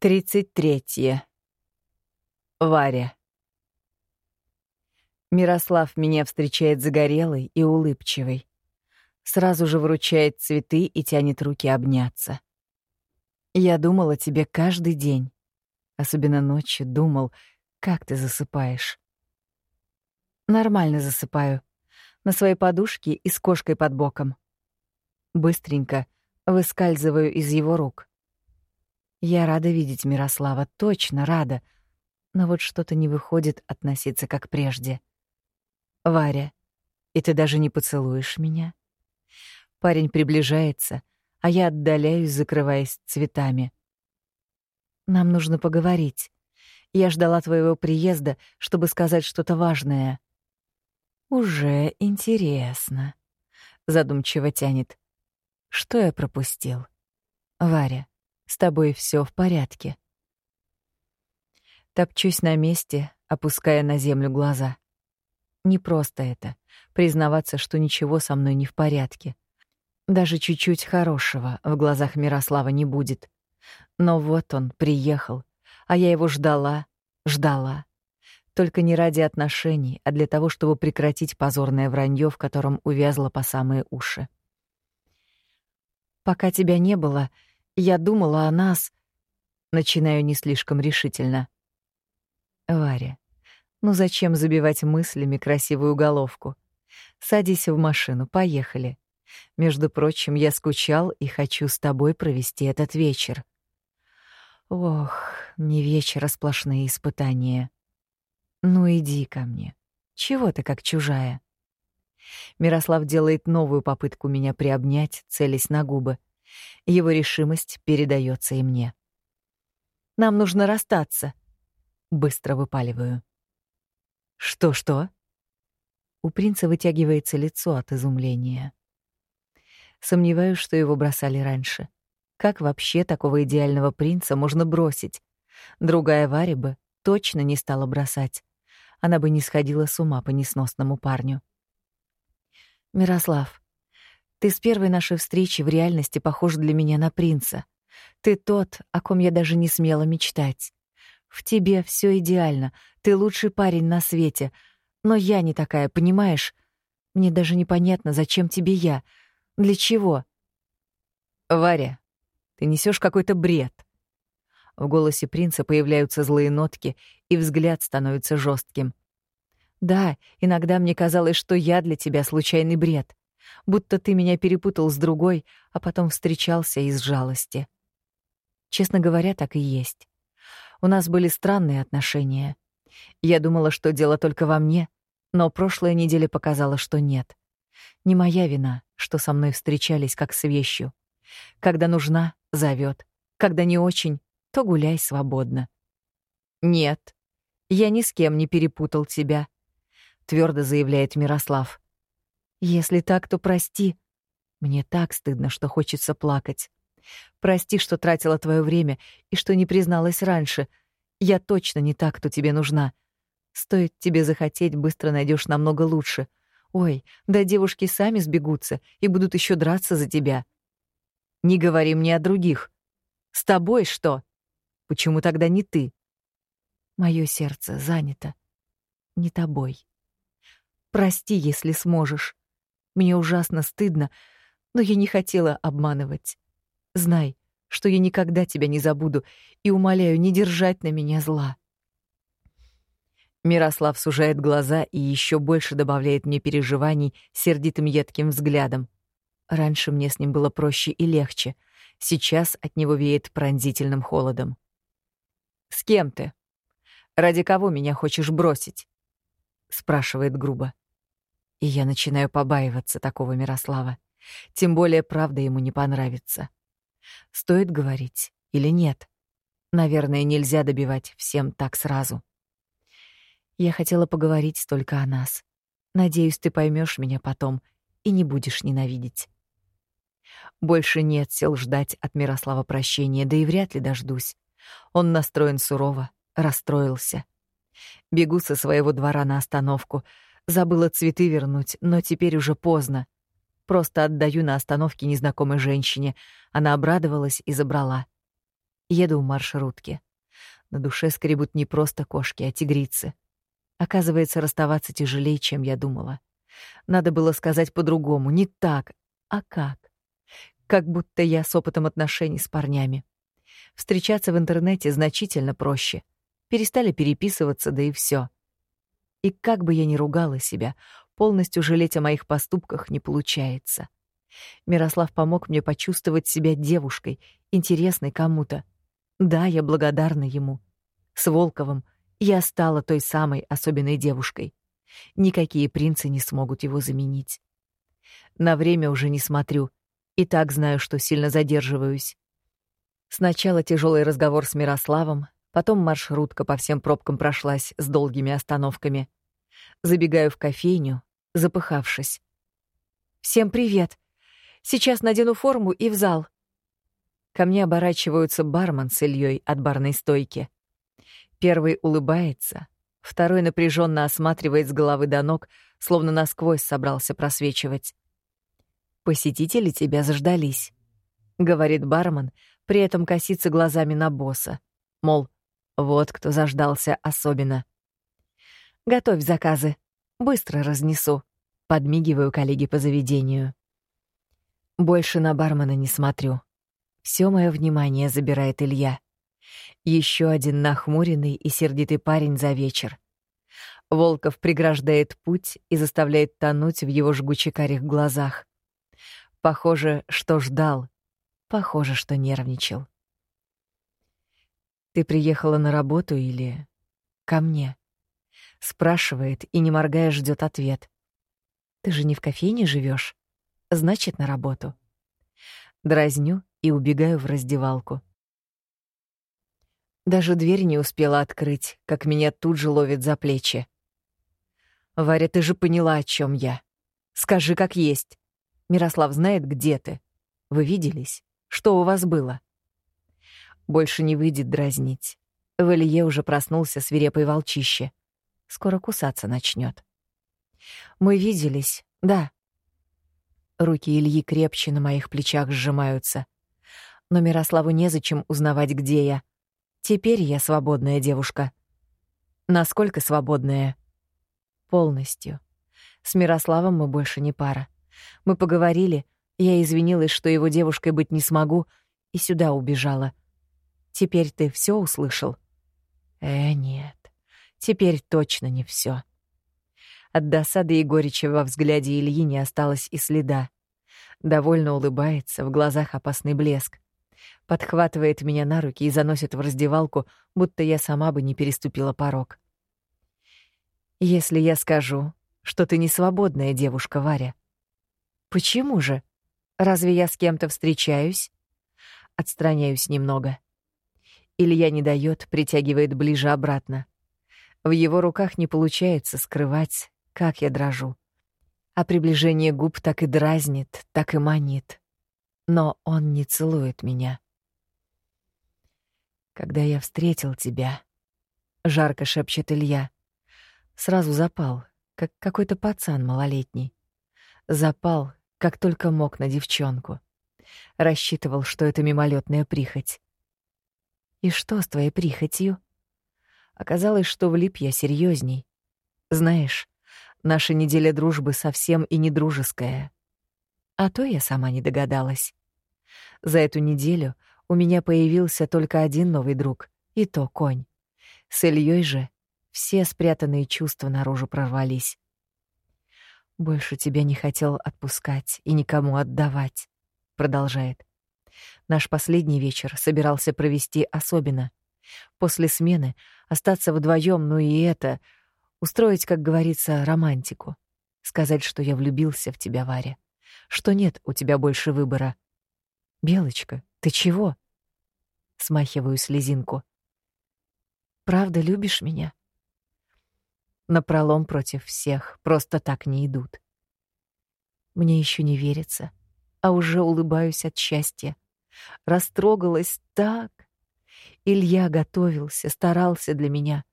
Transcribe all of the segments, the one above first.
Тридцать третье. Варя. Мирослав меня встречает загорелой и улыбчивой. Сразу же вручает цветы и тянет руки обняться. Я думал о тебе каждый день. Особенно ночью думал, как ты засыпаешь. Нормально засыпаю. На своей подушке и с кошкой под боком. Быстренько выскальзываю из его рук. Я рада видеть Мирослава, точно рада. Но вот что-то не выходит относиться как прежде. Варя, и ты даже не поцелуешь меня? Парень приближается, а я отдаляюсь, закрываясь цветами. Нам нужно поговорить. Я ждала твоего приезда, чтобы сказать что-то важное. Уже интересно. Задумчиво тянет. Что я пропустил? Варя, с тобой все в порядке. Топчусь на месте, опуская на землю глаза. Не просто это — признаваться, что ничего со мной не в порядке. Даже чуть-чуть хорошего в глазах Мирослава не будет. Но вот он приехал, а я его ждала, ждала. Только не ради отношений, а для того, чтобы прекратить позорное вранье, в котором увязла по самые уши. Пока тебя не было, я думала о нас. Начинаю не слишком решительно. Варя, ну зачем забивать мыслями красивую головку? Садись в машину, поехали. Между прочим, я скучал и хочу с тобой провести этот вечер. Ох, не вечер, а сплошные испытания. Ну иди ко мне. Чего ты как чужая? Мирослав делает новую попытку меня приобнять, целясь на губы. Его решимость передается и мне. Нам нужно расстаться. Быстро выпаливаю. Что-что? У принца вытягивается лицо от изумления. Сомневаюсь, что его бросали раньше. Как вообще такого идеального принца можно бросить? Другая Варя бы точно не стала бросать. Она бы не сходила с ума по несносному парню. Мирослав, ты с первой нашей встречи в реальности похож для меня на принца. Ты тот, о ком я даже не смела мечтать. В тебе все идеально, ты лучший парень на свете. Но я не такая, понимаешь? Мне даже непонятно, зачем тебе я. Для чего? Варя, ты несешь какой-то бред. В голосе принца появляются злые нотки, и взгляд становится жестким. Да, иногда мне казалось, что я для тебя случайный бред будто ты меня перепутал с другой, а потом встречался из жалости. Честно говоря, так и есть. У нас были странные отношения. Я думала, что дело только во мне, но прошлая неделя показала, что нет. Не моя вина, что со мной встречались как с вещью. Когда нужна — зовет, когда не очень — то гуляй свободно. «Нет, я ни с кем не перепутал тебя», — твердо заявляет Мирослав. Если так, то прости. Мне так стыдно, что хочется плакать. Прости, что тратила твое время и что не призналась раньше. Я точно не так, кто тебе нужна. Стоит тебе захотеть, быстро найдешь намного лучше. Ой, да девушки сами сбегутся и будут еще драться за тебя. Не говори мне о других. С тобой что? Почему тогда не ты? Мое сердце занято. Не тобой. Прости, если сможешь. Мне ужасно стыдно, но я не хотела обманывать. Знай, что я никогда тебя не забуду и умоляю не держать на меня зла. Мирослав сужает глаза и еще больше добавляет мне переживаний сердитым едким взглядом. Раньше мне с ним было проще и легче. Сейчас от него веет пронзительным холодом. «С кем ты? Ради кого меня хочешь бросить?» — спрашивает грубо. И я начинаю побаиваться такого Мирослава. Тем более правда ему не понравится. Стоит говорить или нет? Наверное, нельзя добивать всем так сразу. Я хотела поговорить только о нас. Надеюсь, ты поймешь меня потом и не будешь ненавидеть. Больше нет сил ждать от Мирослава прощения, да и вряд ли дождусь. Он настроен сурово, расстроился. Бегу со своего двора на остановку — Забыла цветы вернуть, но теперь уже поздно. Просто отдаю на остановке незнакомой женщине. Она обрадовалась и забрала. Еду в маршрутке. На душе скребут не просто кошки, а тигрицы. Оказывается, расставаться тяжелее, чем я думала. Надо было сказать по-другому, не так, а как. Как будто я с опытом отношений с парнями. Встречаться в интернете значительно проще. Перестали переписываться, да и все. И как бы я ни ругала себя, полностью жалеть о моих поступках не получается. Мирослав помог мне почувствовать себя девушкой, интересной кому-то. Да, я благодарна ему. С Волковым я стала той самой особенной девушкой. Никакие принцы не смогут его заменить. На время уже не смотрю, и так знаю, что сильно задерживаюсь. Сначала тяжелый разговор с Мирославом, потом маршрутка по всем пробкам прошлась с долгими остановками. Забегаю в кофейню, запыхавшись. «Всем привет! Сейчас надену форму и в зал». Ко мне оборачиваются бармен с Ильей от барной стойки. Первый улыбается, второй напряженно осматривает с головы до ног, словно насквозь собрался просвечивать. «Посетители тебя заждались», — говорит бармен, при этом косится глазами на босса. Мол, вот кто заждался особенно. «Готовь заказы. Быстро разнесу», — подмигиваю коллеге по заведению. Больше на бармена не смотрю. Все мое внимание забирает Илья. Еще один нахмуренный и сердитый парень за вечер. Волков преграждает путь и заставляет тонуть в его жгуче-карих глазах. Похоже, что ждал. Похоже, что нервничал. «Ты приехала на работу или ко мне?» Спрашивает и, не моргая, ждет ответ. «Ты же не в кофейне живешь, Значит, на работу». Дразню и убегаю в раздевалку. Даже дверь не успела открыть, как меня тут же ловит за плечи. «Варя, ты же поняла, о чем я. Скажи, как есть. Мирослав знает, где ты. Вы виделись? Что у вас было?» Больше не выйдет дразнить. В Илье уже проснулся свирепый волчище. Скоро кусаться начнет. «Мы виделись, да». Руки Ильи крепче на моих плечах сжимаются. Но Мирославу незачем узнавать, где я. Теперь я свободная девушка. Насколько свободная? Полностью. С Мирославом мы больше не пара. Мы поговорили, я извинилась, что его девушкой быть не смогу, и сюда убежала. Теперь ты все услышал? Э, нет. Теперь точно не все. От досады и горечи во взгляде Ильи не осталось и следа. Довольно улыбается, в глазах опасный блеск подхватывает меня на руки и заносит в раздевалку, будто я сама бы не переступила порог. Если я скажу, что ты не свободная девушка, Варя. Почему же? Разве я с кем-то встречаюсь? Отстраняюсь немного. Илья не дает, притягивает ближе обратно. В его руках не получается скрывать, как я дрожу. А приближение губ так и дразнит, так и манит. Но он не целует меня когда я встретил тебя, жарко шепчет Илья. Сразу запал, как какой-то пацан малолетний. Запал, как только мог на девчонку. Рассчитывал, что это мимолетная прихоть. И что с твоей прихотью? Оказалось, что влип я серьезней. Знаешь, наша неделя дружбы совсем и не дружеская. А то я сама не догадалась. За эту неделю у меня появился только один новый друг, и то конь. С Ильей же все спрятанные чувства наружу прорвались. «Больше тебя не хотел отпускать и никому отдавать», — продолжает. «Наш последний вечер собирался провести особенно. После смены остаться вдвоем, ну и это... Устроить, как говорится, романтику. Сказать, что я влюбился в тебя, Варя. Что нет у тебя больше выбора. Белочка, ты чего? Смахиваю слезинку. Правда любишь меня? На пролом против всех просто так не идут. Мне еще не верится, а уже улыбаюсь от счастья. Растрогалась так. Илья готовился, старался для меня.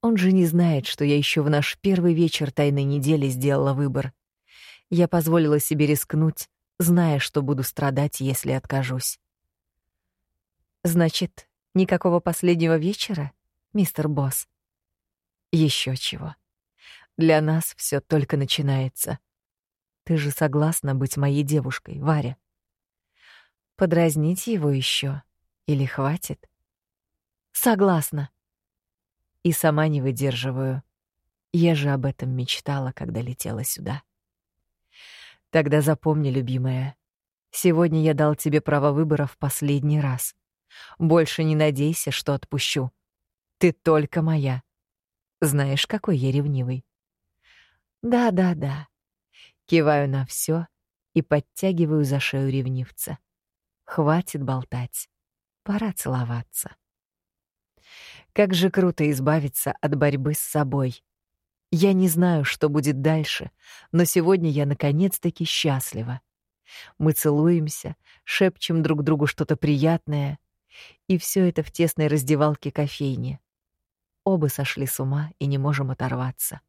Он же не знает, что я еще в наш первый вечер тайной недели сделала выбор. Я позволила себе рискнуть, зная, что буду страдать, если откажусь. Значит, никакого последнего вечера, мистер Босс? Еще чего. Для нас все только начинается. Ты же согласна быть моей девушкой, Варя? Подразнить его еще или хватит? Согласна. И сама не выдерживаю. Я же об этом мечтала, когда летела сюда. Тогда запомни, любимая, сегодня я дал тебе право выбора в последний раз. Больше не надейся, что отпущу. Ты только моя. Знаешь, какой я ревнивый. Да-да-да. Киваю на все и подтягиваю за шею ревнивца. Хватит болтать. Пора целоваться. Как же круто избавиться от борьбы с собой. Я не знаю, что будет дальше, но сегодня я наконец-таки счастлива. Мы целуемся, шепчем друг другу что-то приятное, и все это в тесной раздевалке кофейни. Оба сошли с ума и не можем оторваться.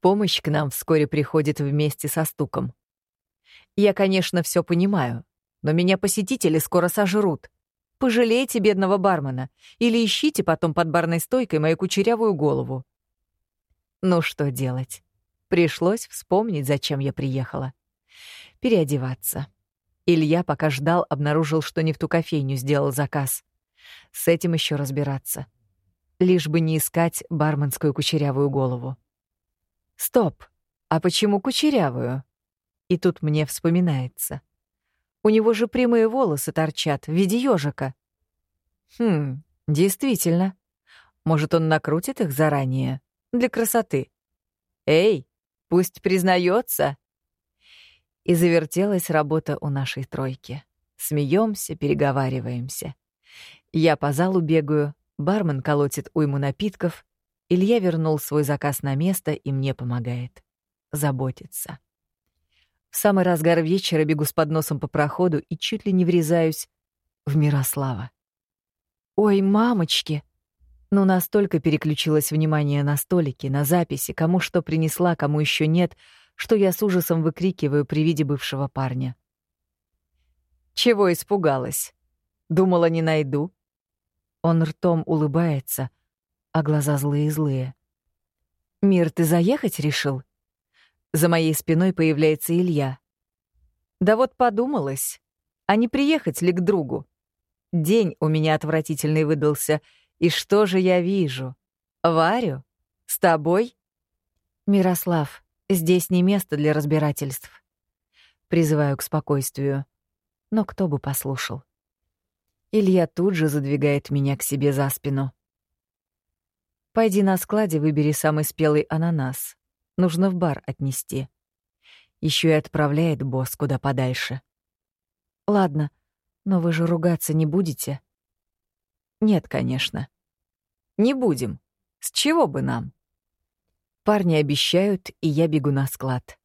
Помощь к нам вскоре приходит вместе со стуком. Я, конечно, все понимаю, но меня посетители скоро сожрут. Пожалейте бедного бармена или ищите потом под барной стойкой мою кучерявую голову. Ну что делать? Пришлось вспомнить, зачем я приехала. Переодеваться. Илья, пока ждал, обнаружил, что не в ту кофейню сделал заказ. С этим еще разбираться. Лишь бы не искать барменскую кучерявую голову. Стоп. А почему кучерявую? И тут мне вспоминается. У него же прямые волосы торчат в виде ежика. Хм, действительно. Может, он накрутит их заранее? для красоты. Эй, пусть признается. И завертелась работа у нашей тройки. Смеемся, переговариваемся. Я по залу бегаю, бармен колотит уйму напитков, Илья вернул свой заказ на место и мне помогает. Заботится. В самый разгар вечера бегу с подносом по проходу и чуть ли не врезаюсь в Мирослава. «Ой, мамочки!» но настолько переключилось внимание на столики, на записи, кому что принесла, кому еще нет, что я с ужасом выкрикиваю при виде бывшего парня. «Чего испугалась? Думала, не найду?» Он ртом улыбается, а глаза злые-злые. «Мир, ты заехать решил?» За моей спиной появляется Илья. «Да вот подумалось, а не приехать ли к другу? День у меня отвратительный выдался — и что же я вижу? Варю? С тобой? Мирослав, здесь не место для разбирательств. Призываю к спокойствию. Но кто бы послушал? Илья тут же задвигает меня к себе за спину. Пойди на складе выбери самый спелый ананас. Нужно в бар отнести. Еще и отправляет босс куда подальше. Ладно, но вы же ругаться не будете? Нет, конечно. Не будем. С чего бы нам? Парни обещают, и я бегу на склад.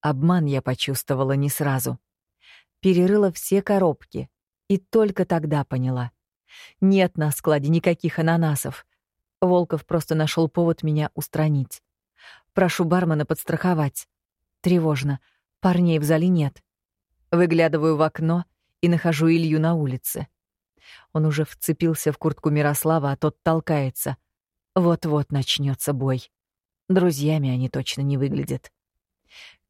Обман я почувствовала не сразу. Перерыла все коробки и только тогда поняла. Нет на складе никаких ананасов. Волков просто нашел повод меня устранить. Прошу бармена подстраховать. Тревожно. Парней в зале нет. Выглядываю в окно и нахожу Илью на улице. Он уже вцепился в куртку Мирослава, а тот толкается. Вот-вот начнется бой. Друзьями они точно не выглядят.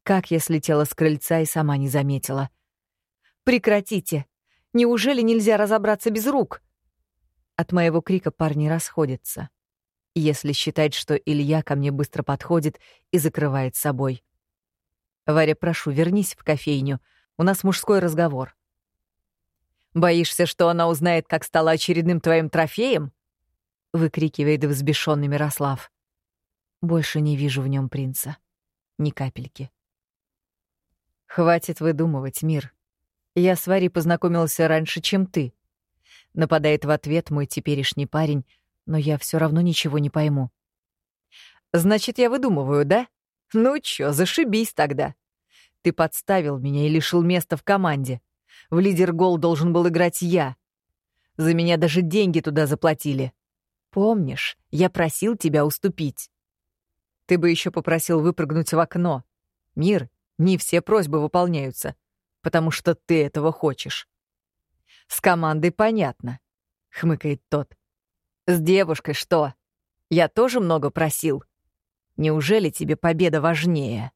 Как я слетела с крыльца и сама не заметила. «Прекратите! Неужели нельзя разобраться без рук?» От моего крика парни расходятся. Если считать, что Илья ко мне быстро подходит и закрывает собой. «Варя, прошу, вернись в кофейню. У нас мужской разговор». Боишься, что она узнает, как стала очередным твоим трофеем? выкрикивает взбешенный Мирослав. Больше не вижу в нем принца. Ни капельки. Хватит выдумывать, мир. Я с Варей познакомился раньше, чем ты. Нападает в ответ мой теперешний парень, но я все равно ничего не пойму. Значит, я выдумываю, да? Ну чё, зашибись тогда. Ты подставил меня и лишил места в команде. В лидер-гол должен был играть я. За меня даже деньги туда заплатили. Помнишь, я просил тебя уступить. Ты бы еще попросил выпрыгнуть в окно. Мир, не все просьбы выполняются, потому что ты этого хочешь. С командой понятно. — хмыкает тот. «С девушкой что? Я тоже много просил. Неужели тебе победа важнее?»